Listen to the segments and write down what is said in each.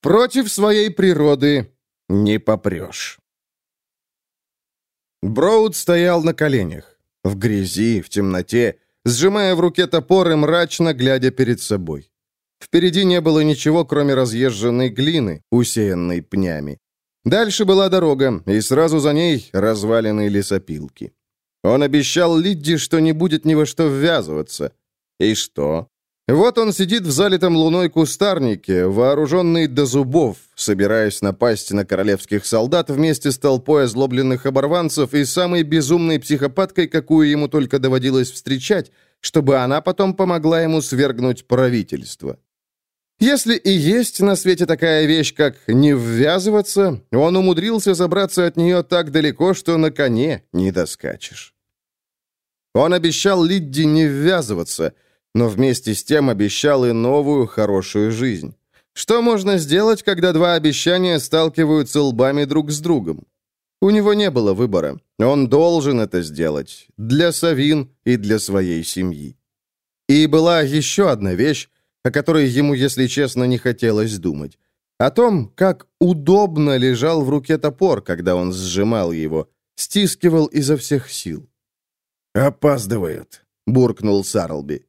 Против своей природы не попрешь. Броуд стоял на коленях, в грязи, в темноте, сжимая в руке топор и мрачно глядя перед собой. Впереди не было ничего, кроме разъезженной глины, усеянной пнями. Дальше была дорога, и сразу за ней разваленные лесопилки. Он обещал Лидди, что не будет ни во что ввязываться. И что? Вот он сидит в залитом луной кустарнике, вооруженный до зубов, собираясь напасть на королевских солдат вместе с толпой озлобленных оборванцев и самой безумной психопаткой, какую ему только доводилось встречать, чтобы она потом помогла ему свергнуть правительство. Если и есть на свете такая вещь, как не ввязываться, он умудрился забраться от нее так далеко, что на коне не доскачешь. Он обещал Лидди не ввязываться, но вместе с тем обещал и новую хорошую жизнь. Что можно сделать, когда два обещания сталкиваются лбами друг с другом? У него не было выбора. Он должен это сделать. Для Савин и для своей семьи. И была еще одна вещь, о которой ему, если честно, не хотелось думать. О том, как удобно лежал в руке топор, когда он сжимал его, стискивал изо всех сил. «Опаздывают», — буркнул Сарлби.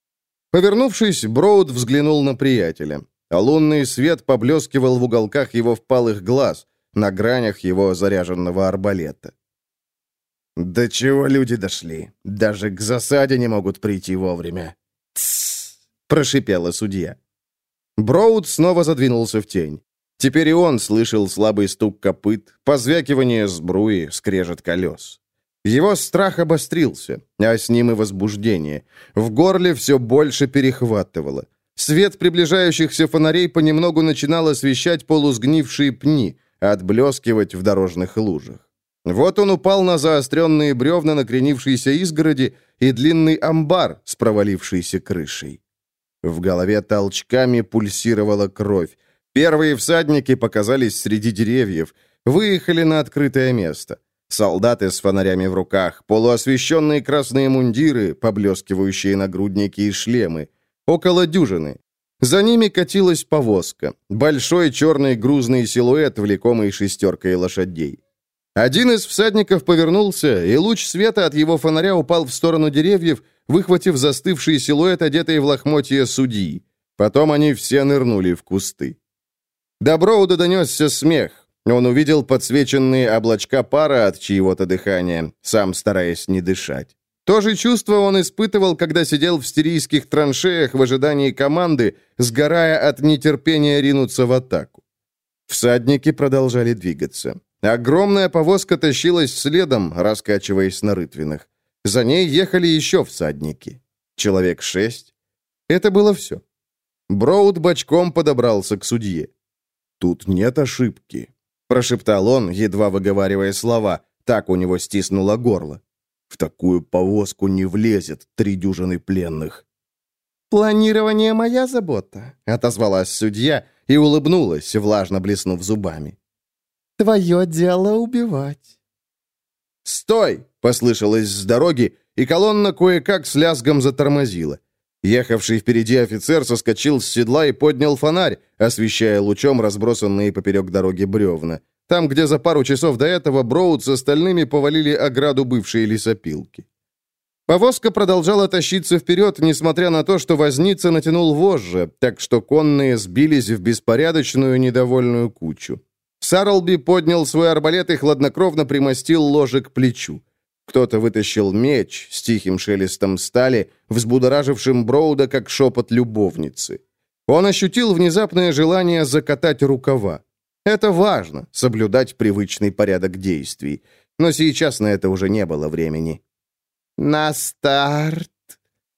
Повернувшись, Броуд взглянул на приятеля. А лунный свет поблескивал в уголках его впалых глаз, на гранях его заряженного арбалета. «До чего люди дошли? Даже к засаде не могут прийти вовремя». «Тссс!» прошипела судья. Броуд снова задвинулся в тень. Теперь и он слышал слабый стук копыт, позвякивание сбруи, скрежет колес. Его страх обострился, а с ним и возбуждение. В горле все больше перехватывало. Свет приближающихся фонарей понемногу начинал освещать полусгнившие пни, отблескивать в дорожных лужах. Вот он упал на заостренные бревна накренившейся изгороди и длинный амбар с провалившейся крышей. В голове толчками пульсировала кровь. Первые всадники показались среди деревьев, выехали на открытое место. Солдаты с фонарями в руках, полуосвещенные красные мундиры, поблескивающие нагрудники и шлемы. Около дюжины. За ними катилась повозка. Большой черный грузный силуэт, влекомый шестеркой лошадей. Один из всадников повернулся, и луч света от его фонаря упал в сторону деревьев, выхватив застывший силуэт, одетый в лохмотье судьи. Потом они все нырнули в кусты. До Броуда донесся смех. Он увидел подсвеченные облачка пара от чьего-то дыхания, сам стараясь не дышать. То же чувство он испытывал, когда сидел в сирийских траншеях в ожидании команды, сгорая от нетерпения ринуться в атаку. Всадники продолжали двигаться. Огромная повозка тащилась следом, раскачиваясь на рытвинах. За ней ехали еще всадники. Человек шесть. Это было все. Броуд бочком подобрался к судье. «Тут нет ошибки», — прошептал он, едва выговаривая слова. Так у него стиснуло горло. «В такую повозку не влезет три дюжины пленных». «Планирование моя забота», — отозвалась судья и улыбнулась, влажно блеснув зубами. Твое дело убивать». «Стой!» — послышалось с дороги, и колонна кое-как с лязгом затормозила. Ехавший впереди офицер соскочил с седла и поднял фонарь, освещая лучом разбросанные поперек дороги бревна. Там, где за пару часов до этого Броуд с остальными повалили ограду бывшей лесопилки. Повозка продолжала тащиться вперед, несмотря на то, что возница натянул вожжи, так что конные сбились в беспорядочную недовольную кучу. Сарлби поднял свой арбалет и хладнокровно примостил ложе к плечу. Кто-то вытащил меч с тихим шелестом стали, взбудоражившим Броуда, как шепот любовницы. Он ощутил внезапное желание закатать рукава. Это важно, соблюдать привычный порядок действий. Но сейчас на это уже не было времени. «На старт!»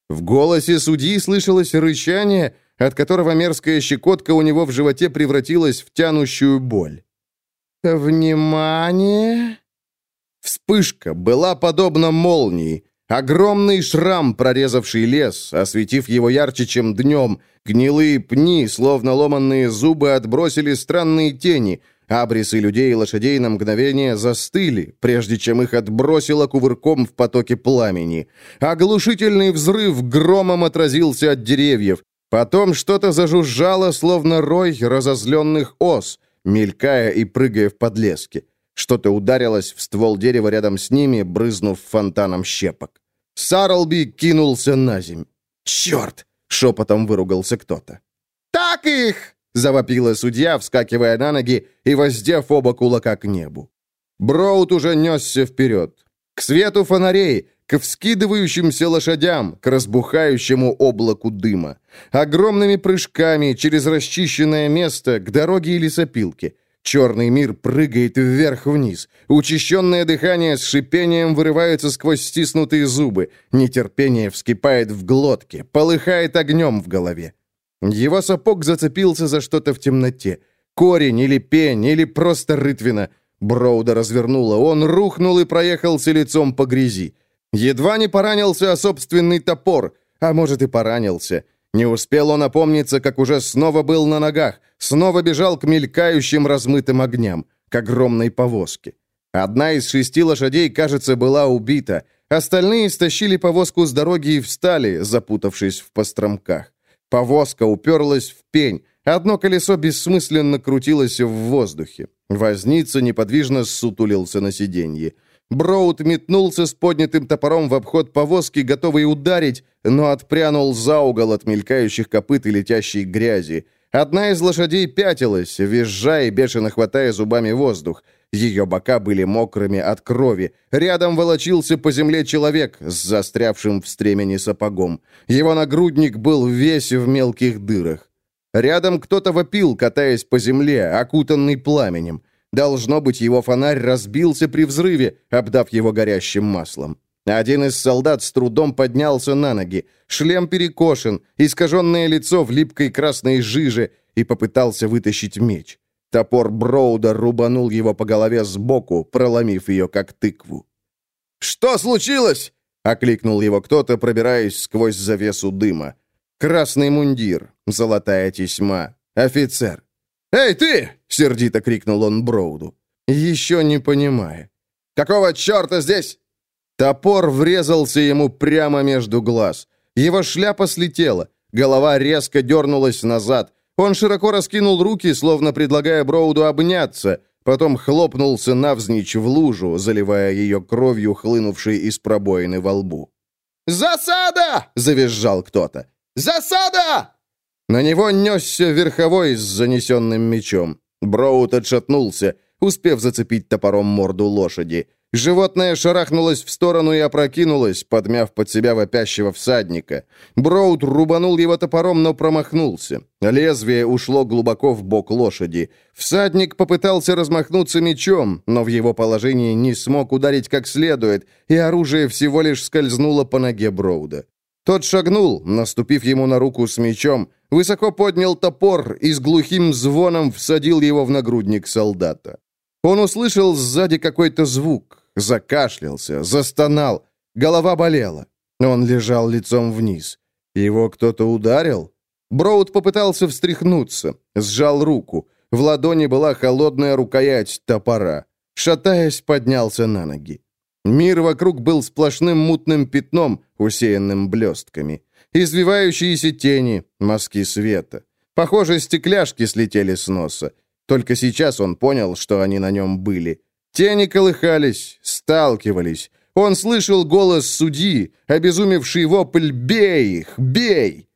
В голосе судьи слышалось рычание, от которого мерзкая щекотка у него в животе превратилась в тянущую боль. «Внимание!» Вспышка была подобна молнии. Огромный шрам, прорезавший лес, осветив его ярче, чем днем. Гнилые пни, словно ломанные зубы, отбросили странные тени. Абрисы людей и лошадей на мгновение застыли, прежде чем их отбросило кувырком в потоке пламени. Оглушительный взрыв громом отразился от деревьев. Потом что-то зажужжало, словно рой разозленных ос, мелькая и прыгая в подлеске. Что-то ударилось в ствол дерева рядом с ними, брызнув фонтаном щепок. Сарлби кинулся на земь. «Черт!» — шепотом выругался кто-то. «Так их!» — завопила судья, вскакивая на ноги и воздев оба кулака к небу. Броуд уже несся вперед. К свету фонарей, к вскидывающимся лошадям, к разбухающему облаку дыма. Огромными прыжками через расчищенное место к дороге и лесопилке. Черный мир прыгает вверх-вниз. Учащенное дыхание с шипением вырывается сквозь стиснутые зубы. Нетерпение вскипает в глотке, полыхает огнем в голове. Его сапог зацепился за что-то в темноте. Корень или пень, или просто рытвина. Броуда развернула. Он рухнул и проехался лицом по грязи. Едва не поранился о собственный топор, а может и поранился. Не успел он опомниться, как уже снова был на ногах, снова бежал к мелькающим размытым огням, к огромной повозке. Одна из шести лошадей, кажется, была убита. Остальные стащили повозку с дороги и встали, запутавшись в постромках. Повозка уперлась в пень. Одно колесо бессмысленно крутилось в воздухе. Возница неподвижно ссутулился на сиденье. Броуд метнулся с поднятым топором в обход повозки, готовый ударить, но отпрянул за угол от мелькающих копыт и летящей грязи. Одна из лошадей пятилась, визжа и бешено хватая зубами воздух. Ее бока были мокрыми от крови. Рядом волочился по земле человек с застрявшим в стремени сапогом. Его нагрудник был весь в мелких дырах. Рядом кто-то вопил, катаясь по земле, окутанный пламенем. Должно быть, его фонарь разбился при взрыве, обдав его горящим маслом. Один из солдат с трудом поднялся на ноги. Шлем перекошен, искаженное лицо в липкой красной жиже, и попытался вытащить меч. Топор Броуда рубанул его по голове сбоку, проломив ее как тыкву. «Что случилось?» — окликнул его кто-то, пробираясь сквозь завесу дыма. Красный мундир, золотая тесьма, офицер. «Эй, ты!» — сердито крикнул он Броуду. Еще не понимая. «Какого черта здесь?» Топор врезался ему прямо между глаз. Его шляпа слетела. Голова резко дернулась назад. Он широко раскинул руки, словно предлагая Броуду обняться, потом хлопнулся навзничь в лужу, заливая ее кровью, хлынувшей из пробоины во лбу. «Засада!» — завизжал кто-то. «Засада!» На него несся верховой с занесенным мечом. Броуд отшатнулся, успев зацепить топором морду лошади. Животное шарахнулось в сторону и опрокинулось, подмяв под себя вопящего всадника. Броуд рубанул его топором, но промахнулся. Лезвие ушло глубоко в бок лошади. Всадник попытался размахнуться мечом, но в его положении не смог ударить как следует, и оружие всего лишь скользнуло по ноге Броуда. Тот шагнул, наступив ему на руку с мечом, высоко поднял топор и с глухим звоном всадил его в нагрудник солдата. Он услышал сзади какой-то звук, закашлялся, застонал, голова болела. Он лежал лицом вниз. Его кто-то ударил? Броуд попытался встряхнуться, сжал руку. В ладони была холодная рукоять топора. Шатаясь, поднялся на ноги. Мир вокруг был сплошным мутным пятном, усеянным блестками. Извивающиеся тени, мазки света. Похоже, стекляшки слетели с носа. Только сейчас он понял, что они на нем были. Тени колыхались, сталкивались. Он слышал голос судьи, обезумевший вопль «Бей их! Бей!».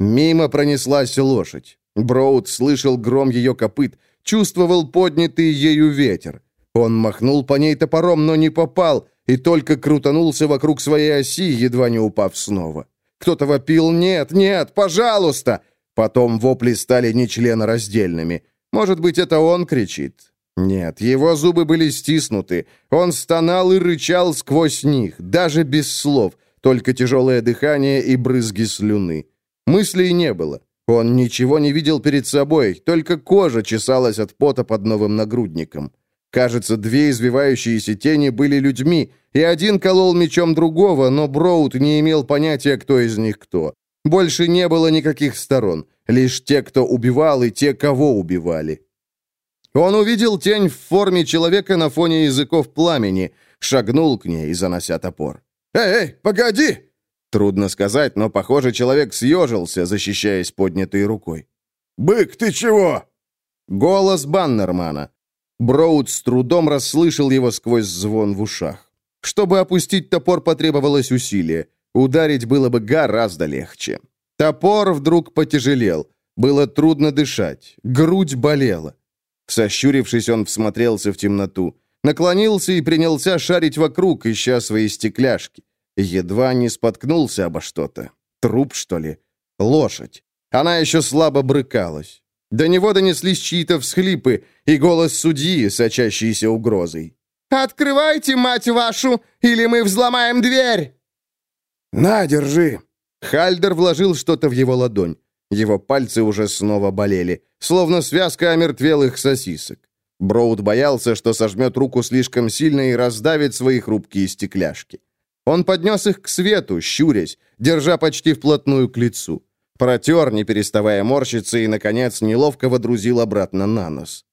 Мимо пронеслась лошадь. Броуд слышал гром ее копыт, чувствовал поднятый ею ветер. Он махнул по ней топором, но не попал, и только крутанулся вокруг своей оси, едва не упав снова. Кто-то вопил «Нет, нет, пожалуйста!» Потом вопли стали нечленораздельными. Может быть, это он кричит? Нет, его зубы были стиснуты. Он стонал и рычал сквозь них, даже без слов, только тяжелое дыхание и брызги слюны. Мыслей не было. Он ничего не видел перед собой, только кожа чесалась от пота под новым нагрудником. Кажется, две извивающиеся тени были людьми, и один колол мечом другого, но Броуд не имел понятия, кто из них кто. Больше не было никаких сторон, лишь те, кто убивал, и те, кого убивали. Он увидел тень в форме человека на фоне языков пламени, шагнул к ней, занося топор. «Эй, эй, погоди!» Трудно сказать, но, похоже, человек съежился, защищаясь поднятой рукой. «Бык, ты чего?» Голос Баннермана. Броуд с трудом расслышал его сквозь звон в ушах. Чтобы опустить топор, потребовалось усилие. Ударить было бы гораздо легче. Топор вдруг потяжелел. Было трудно дышать. Грудь болела. Сощурившись, он всмотрелся в темноту. Наклонился и принялся шарить вокруг, ища свои стекляшки. Едва не споткнулся обо что-то. Труп, что ли? Лошадь. Она еще слабо брыкалась. До него донеслись чьи-то всхлипы и голос судьи, сочащийся угрозой. «Открывайте, мать вашу, или мы взломаем дверь!» «На, держи!» Хальдер вложил что-то в его ладонь. Его пальцы уже снова болели, словно связка омертвелых сосисок. Броуд боялся, что сожмет руку слишком сильно и раздавит свои хрупкие стекляшки. Он поднес их к свету, щурясь, держа почти вплотную к лицу. Протер, не переставая морщиться, и, наконец, неловко водрузил обратно на нос.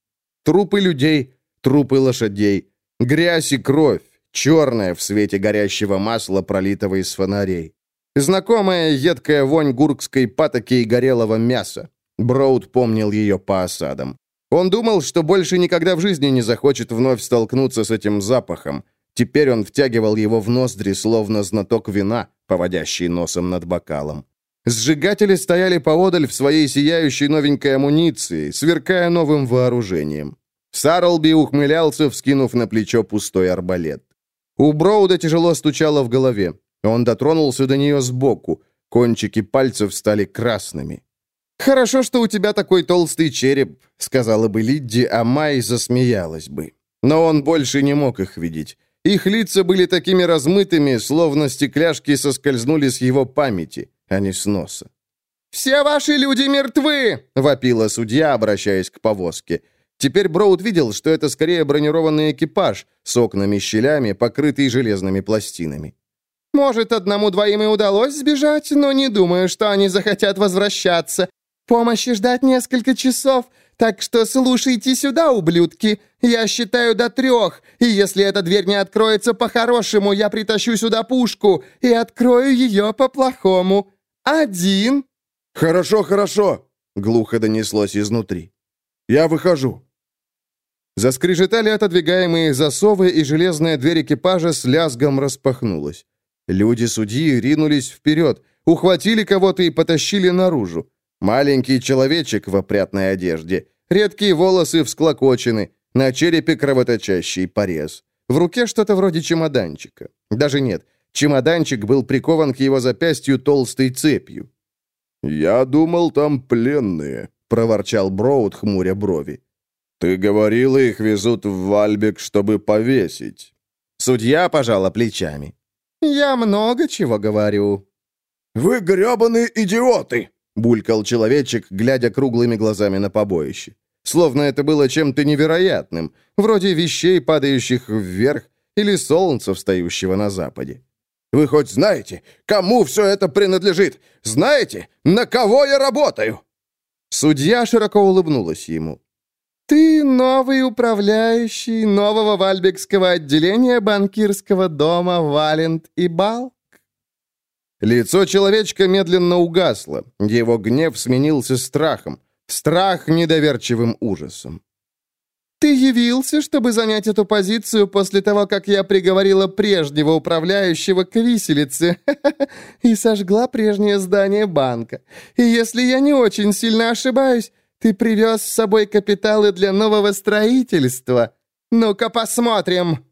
Трупы людей, трупы лошадей, грязь и кровь, черная в свете горящего масла, пролитого из фонарей. Знакомая едкая вонь гуркской патоки и горелого мяса. Броуд помнил ее по осадам. Он думал, что больше никогда в жизни не захочет вновь столкнуться с этим запахом. Теперь он втягивал его в ноздри, словно знаток вина, поводящий носом над бокалом. Сжигатели стояли поодаль в своей сияющей новенькой амуниции, сверкая новым вооружением. Сарлби ухмылялся, вскинув на плечо пустой арбалет. У Броуда тяжело стучало в голове. Он дотронулся до нее сбоку. Кончики пальцев стали красными. «Хорошо, что у тебя такой толстый череп», — сказала бы Лидди, а Май засмеялась бы. Но он больше не мог их видеть. Их лица были такими размытыми, словно стекляшки соскользнули с его памяти а не с носа. «Все ваши люди мертвы!» — вопила судья, обращаясь к повозке. Теперь Броуд видел, что это скорее бронированный экипаж с окнами-щелями, покрытый железными пластинами. «Может, одному-двоим и удалось сбежать, но не думаю, что они захотят возвращаться. Помощи ждать несколько часов, так что слушайте сюда, ублюдки. Я считаю до трех, и если эта дверь не откроется по-хорошему, я притащу сюда пушку и открою ее по-плохому. «Один!» «Хорошо, хорошо!» — глухо донеслось изнутри. «Я выхожу!» Заскрежетали отодвигаемые засовы, и железная дверь экипажа с лязгом распахнулась. Люди-судьи ринулись вперед, ухватили кого-то и потащили наружу. Маленький человечек в опрятной одежде, редкие волосы всклокочены, на черепе кровоточащий порез. В руке что-то вроде чемоданчика. Даже нет, Чемоданчик был прикован к его запястью толстой цепью. «Я думал, там пленные», — проворчал Броуд, хмуря брови. «Ты говорила, их везут в Вальбек, чтобы повесить». Судья пожала плечами. «Я много чего говорю». «Вы гребаные идиоты!» — булькал человечек, глядя круглыми глазами на побоище. Словно это было чем-то невероятным, вроде вещей, падающих вверх, или солнца, встающего на западе. Вы хоть знаете, кому все это принадлежит? Знаете, на кого я работаю?» Судья широко улыбнулась ему. «Ты новый управляющий нового вальбекского отделения банкирского дома Валент и Балк?» Лицо человечка медленно угасло. Его гнев сменился страхом. Страх недоверчивым ужасом. «Ты явился, чтобы занять эту позицию после того, как я приговорила прежнего управляющего к виселице и сожгла прежнее здание банка. И если я не очень сильно ошибаюсь, ты привез с собой капиталы для нового строительства. Ну-ка посмотрим!»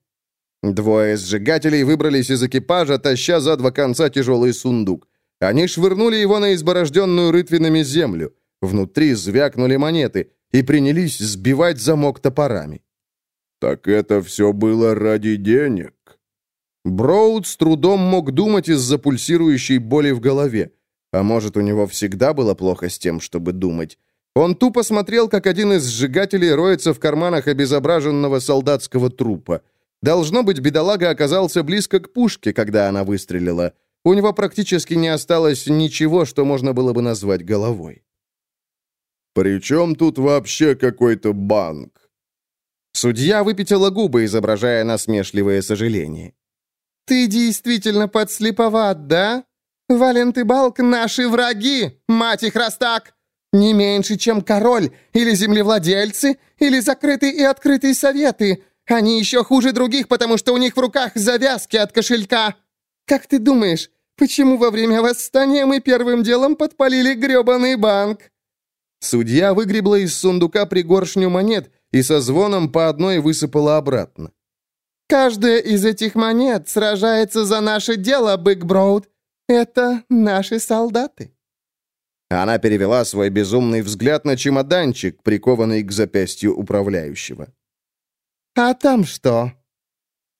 Двое сжигателей выбрались из экипажа, таща за два конца тяжелый сундук. Они швырнули его на изборожденную рытвинами землю. Внутри звякнули монеты и принялись сбивать замок топорами. «Так это все было ради денег?» Броуд с трудом мог думать из-за пульсирующей боли в голове. А может, у него всегда было плохо с тем, чтобы думать. Он тупо смотрел, как один из сжигателей роется в карманах обезображенного солдатского трупа. Должно быть, бедолага оказался близко к пушке, когда она выстрелила. У него практически не осталось ничего, что можно было бы назвать головой. «При чем тут вообще какой-то банк?» Судья выпятила губы, изображая насмешливое сожаление. «Ты действительно подслеповат, да? Валент и Балк — наши враги, мать их раз так! Не меньше, чем король, или землевладельцы, или закрытые и открытые советы. Они еще хуже других, потому что у них в руках завязки от кошелька. Как ты думаешь, почему во время восстания мы первым делом подпалили грёбаный банк?» Судья выгребла из сундука пригоршню монет и со звоном по одной высыпала обратно. «Каждая из этих монет сражается за наше дело, Биг Броуд. Это наши солдаты». Она перевела свой безумный взгляд на чемоданчик, прикованный к запястью управляющего. «А там что?»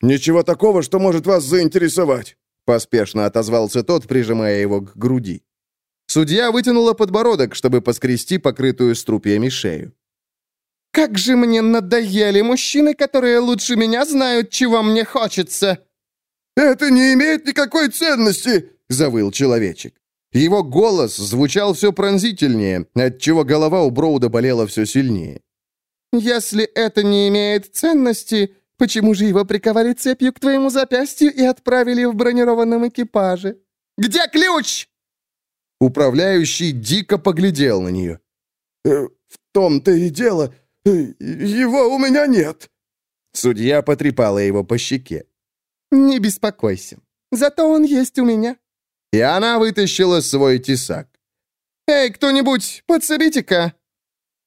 «Ничего такого, что может вас заинтересовать», — поспешно отозвался тот, прижимая его к груди. Судья вытянула подбородок, чтобы поскрести покрытую струпьями шею. «Как же мне надоели мужчины, которые лучше меня знают, чего мне хочется!» «Это не имеет никакой ценности!» — завыл человечек. Его голос звучал все пронзительнее, отчего голова у Броуда болела все сильнее. «Если это не имеет ценности, почему же его приковали цепью к твоему запястью и отправили в бронированном экипаже? Где ключ?» Управляющий дико поглядел на нее. «Э, «В том-то и дело, э, его у меня нет». Судья потрепала его по щеке. «Не беспокойся, зато он есть у меня». И она вытащила свой тесак. «Эй, кто-нибудь, подсобите-ка!»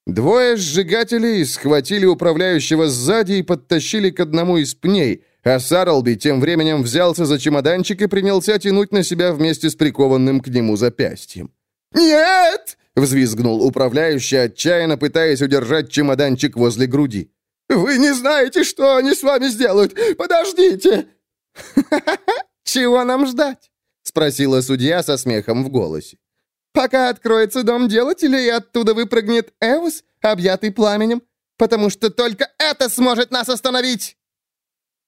Двое сжигателей схватили управляющего сзади и подтащили к одному из пней, а Сарлби тем временем взялся за чемоданчик и принялся тянуть на себя вместе с прикованным к нему запястьем. «Нет!» — взвизгнул управляющий, отчаянно пытаясь удержать чемоданчик возле груди. «Вы не знаете, что они с вами сделают! Подождите!» «Чего нам ждать?» — спросила судья со смехом в голосе. «Пока откроется дом делателей, и оттуда выпрыгнет Эвус, объятый пламенем, потому что только это сможет нас остановить!»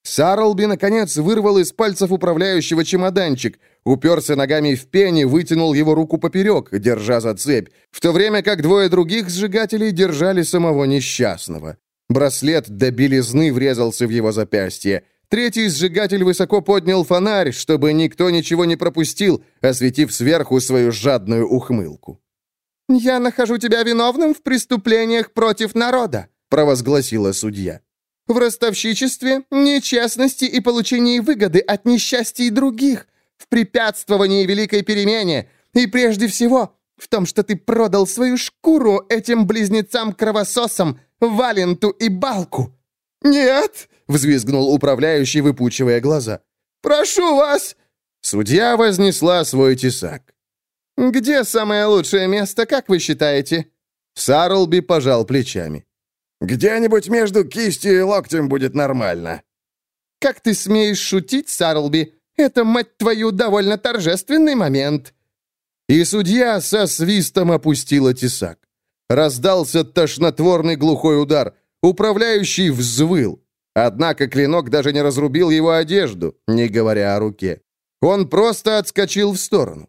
Сарлби, наконец, вырвал из пальцев управляющего чемоданчик, уперся ногами в пене, вытянул его руку поперек, держа за цепь, в то время как двое других сжигателей держали самого несчастного. Браслет до белизны врезался в его запястье. Третий сжигатель высоко поднял фонарь, чтобы никто ничего не пропустил, осветив сверху свою жадную ухмылку. «Я нахожу тебя виновным в преступлениях против народа», — провозгласила судья в ростовщичестве, нечестности и получении выгоды от несчастий других, в препятствовании великой перемене и, прежде всего, в том, что ты продал свою шкуру этим близнецам-кровососам, Валенту и Балку». «Нет!» — взвизгнул управляющий, выпучивая глаза. «Прошу вас!» Судья вознесла свой тесак. «Где самое лучшее место, как вы считаете?» Сарлби пожал плечами. Где-нибудь между кистью и локтем будет нормально». «Как ты смеешь шутить, Сарлби? Это, мать твою, довольно торжественный момент». И судья со свистом опустила тесак. Раздался тошнотворный глухой удар. Управляющий взвыл. Однако клинок даже не разрубил его одежду, не говоря о руке. Он просто отскочил в сторону.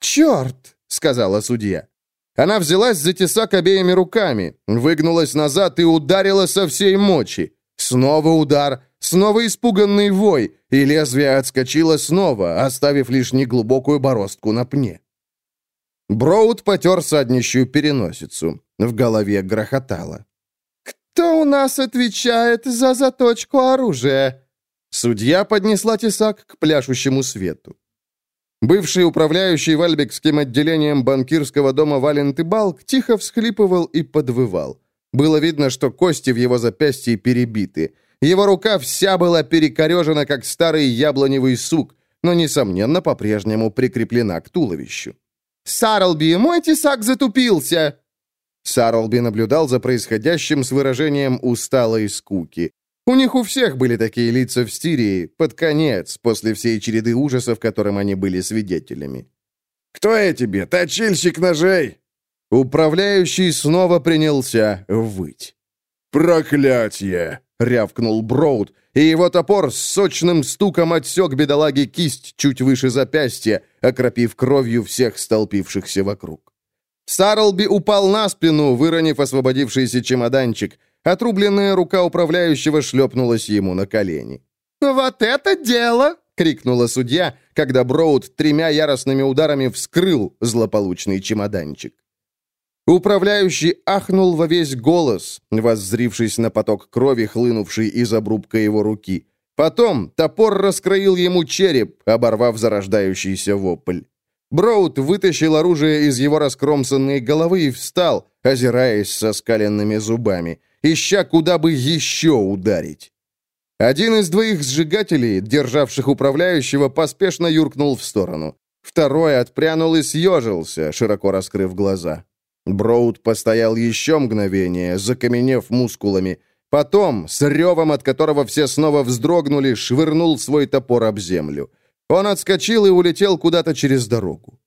«Черт!» — сказала судья. Она взялась за тесак обеими руками, выгнулась назад и ударила со всей мочи. Снова удар, снова испуганный вой, и лезвие отскочило снова, оставив лишь неглубокую бороздку на пне. Броуд потер саднищую переносицу. В голове грохотало. «Кто у нас отвечает за заточку оружия?» Судья поднесла тесак к пляшущему свету. Бывший управляющий Вальбекским отделением банкирского дома Валент и Балк тихо всхлипывал и подвывал. Было видно, что кости в его запястье перебиты. Его рука вся была перекорежена, как старый яблоневый сук, но, несомненно, по-прежнему прикреплена к туловищу. «Сарлби, мой тесак затупился!» Сарлби наблюдал за происходящим с выражением усталой скуки. У них у всех были такие лица в Стирии, под конец, после всей череды ужасов, которым они были свидетелями. «Кто я тебе, точильщик ножей?» Управляющий снова принялся выть. «Проклятье!» — рявкнул Броуд, и его топор с сочным стуком отсек бедолаге кисть чуть выше запястья, окропив кровью всех столпившихся вокруг. Сарлби упал на спину, выронив освободившийся чемоданчик — Отрубленная рука управляющего шлепнулась ему на колени. «Вот это дело!» — крикнула судья, когда Броуд тремя яростными ударами вскрыл злополучный чемоданчик. Управляющий ахнул во весь голос, воззрившись на поток крови, хлынувший из обрубка его руки. Потом топор раскроил ему череп, оборвав зарождающийся вопль. Броуд вытащил оружие из его раскромсанной головы и встал, озираясь со скаленными зубами, ища, куда бы еще ударить. Один из двоих сжигателей, державших управляющего, поспешно юркнул в сторону. Второй отпрянул и съежился, широко раскрыв глаза. Броуд постоял еще мгновение, закаменев мускулами. Потом, с ревом, от которого все снова вздрогнули, швырнул свой топор об землю. Он отскочил и улетел куда-то через дорогу.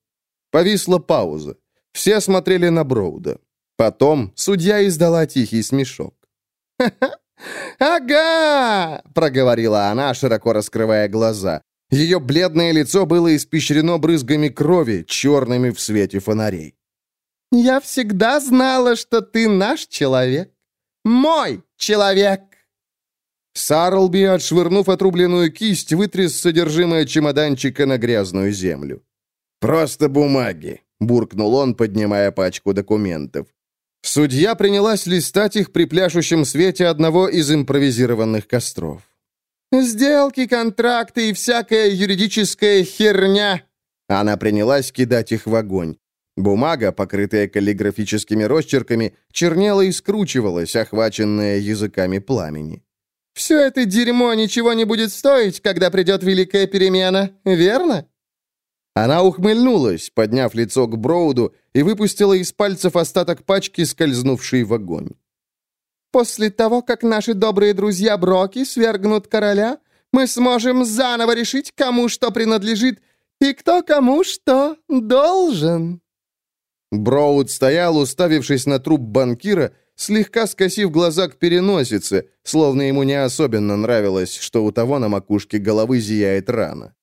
Повисла пауза. Все смотрели на Броуда. Потом судья издала тихий смешок. «Ха-ха! Ага!» — проговорила она, широко раскрывая глаза. Ее бледное лицо было испещрено брызгами крови, черными в свете фонарей. «Я всегда знала, что ты наш человек. Мой человек!» Сарлби, отшвырнув отрубленную кисть, вытряс содержимое чемоданчика на грязную землю. «Просто бумаги», — буркнул он, поднимая пачку документов. Судья принялась листать их при пляшущем свете одного из импровизированных костров. «Сделки, контракты и всякая юридическая херня!» Она принялась кидать их в огонь. Бумага, покрытая каллиграфическими росчерками, чернела и скручивалась, охваченная языками пламени. «Все это дерьмо ничего не будет стоить, когда придет великая перемена, верно?» Она ухмыльнулась, подняв лицо к Броуду, и выпустила из пальцев остаток пачки, скользнувшей в огонь. «После того, как наши добрые друзья Броки свергнут короля, мы сможем заново решить, кому что принадлежит и кто кому что должен». Броуд стоял, уставившись на труп банкира, слегка скосив глаза к переносице, словно ему не особенно нравилось, что у того на макушке головы зияет рана.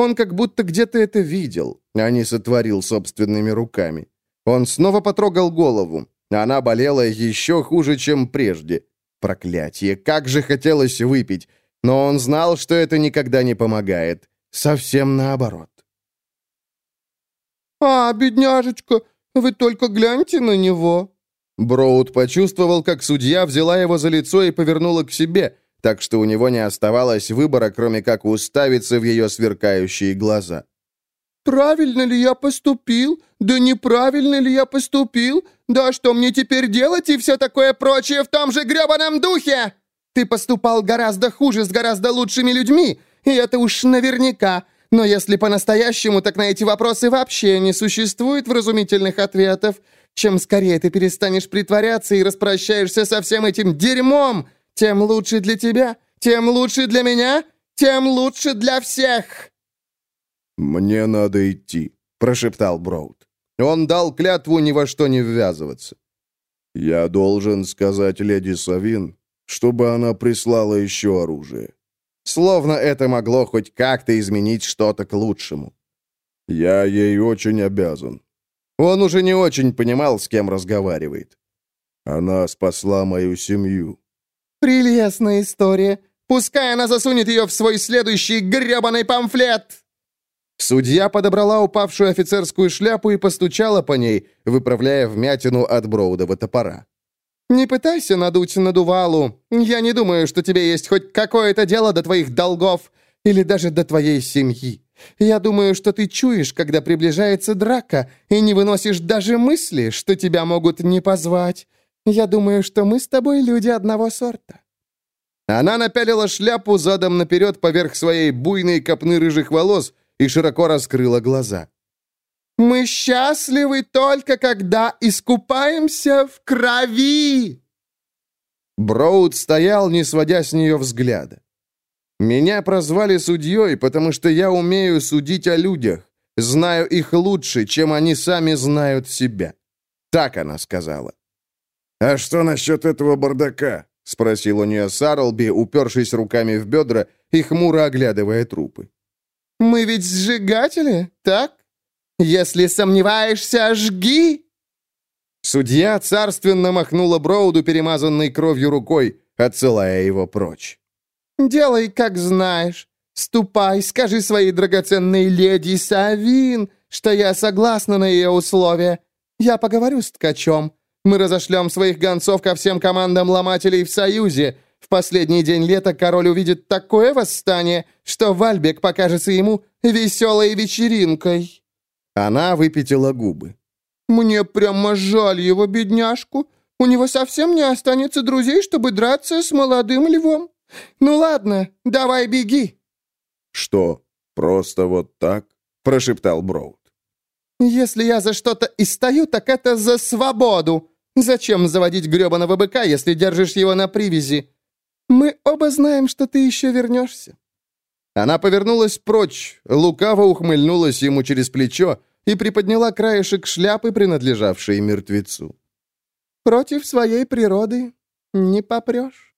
Он как будто где-то это видел, а не сотворил собственными руками. Он снова потрогал голову. Она болела еще хуже, чем прежде. Проклятие, как же хотелось выпить. Но он знал, что это никогда не помогает. Совсем наоборот. «А, бедняжечка, вы только гляньте на него!» Броуд почувствовал, как судья взяла его за лицо и повернула к себе, так что у него не оставалось выбора, кроме как уставиться в ее сверкающие глаза. «Правильно ли я поступил? Да неправильно ли я поступил? Да что мне теперь делать и все такое прочее в том же гребаном духе? Ты поступал гораздо хуже с гораздо лучшими людьми, и это уж наверняка. Но если по-настоящему, так на эти вопросы вообще не существует вразумительных ответов. Чем скорее ты перестанешь притворяться и распрощаешься со всем этим дерьмом, тем лучше для тебя, тем лучше для меня, тем лучше для всех!» «Мне надо идти», — прошептал Броуд. Он дал клятву ни во что не ввязываться. «Я должен сказать леди Савин, чтобы она прислала еще оружие». Словно это могло хоть как-то изменить что-то к лучшему. «Я ей очень обязан». Он уже не очень понимал, с кем разговаривает. «Она спасла мою семью». «Прелестная история. Пускай она засунет ее в свой следующий гребаный памфлет!» Судья подобрала упавшую офицерскую шляпу и постучала по ней, выправляя вмятину от Броудова топора. «Не пытайся надуть надувалу. Я не думаю, что тебе есть хоть какое-то дело до твоих долгов или даже до твоей семьи. Я думаю, что ты чуешь, когда приближается драка, и не выносишь даже мысли, что тебя могут не позвать. Я думаю, что мы с тобой люди одного сорта». Она напялила шляпу задом наперед поверх своей буйной копны рыжих волос и широко раскрыла глаза. Мы счастливы только когда искупаемся в крови!» Броуд стоял, не сводя с нее взгляда. «Меня прозвали судьей, потому что я умею судить о людях, знаю их лучше, чем они сами знают себя». Так она сказала. «А что насчет этого бардака?» — спросил у нее Сарлби, упершись руками в бедра и хмуро оглядывая трупы. «Мы ведь сжигатели, так?» Если сомневаешься, жги!» Судья царственно махнула Броуду, перемазанной кровью рукой, отсылая его прочь. «Делай, как знаешь. Ступай, скажи своей драгоценной леди Савин, что я согласна на ее условия. Я поговорю с ткачом. Мы разошлем своих гонцов ко всем командам ломателей в Союзе. В последний день лета король увидит такое восстание, что Вальбек покажется ему веселой вечеринкой». Она выпятила губы. «Мне прямо жаль его, бедняжку. У него совсем не останется друзей, чтобы драться с молодым львом. Ну ладно, давай беги». «Что, просто вот так?» — прошептал Броуд. «Если я за что-то и стою, так это за свободу. Зачем заводить гребаного быка, если держишь его на привязи? Мы оба знаем, что ты еще вернешься». Она повернулась прочь, лукаво ухмыльнулась ему через плечо и приподняла краешек шляпы, принадлежавшей мертвецу. «Против своей природы не попрешь».